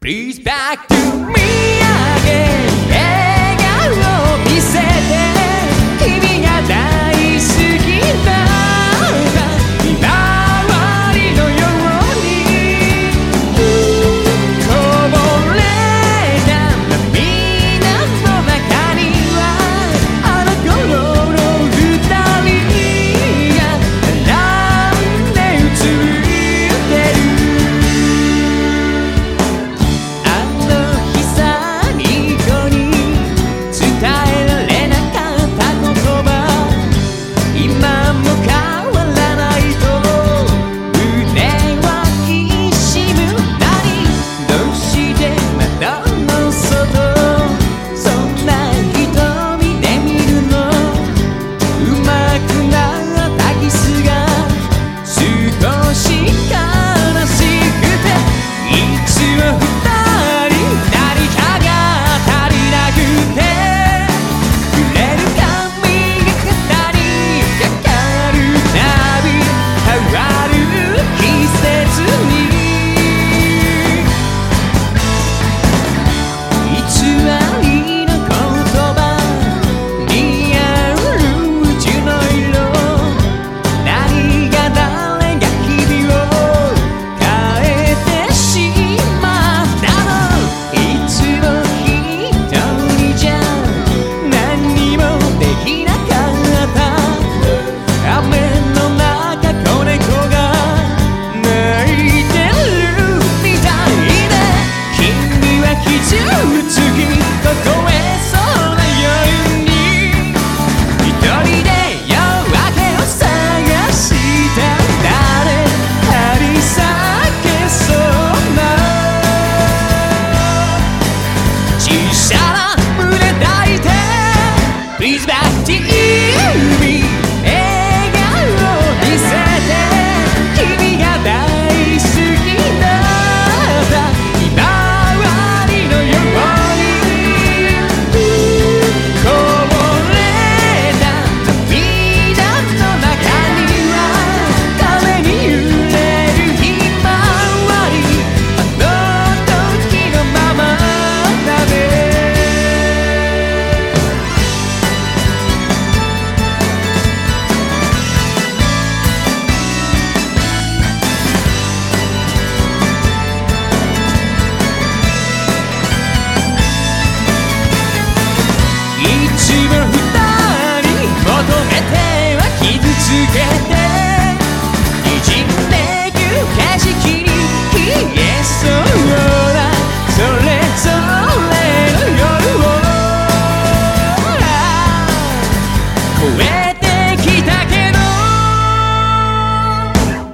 Please back to me again.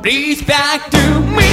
Please back to me.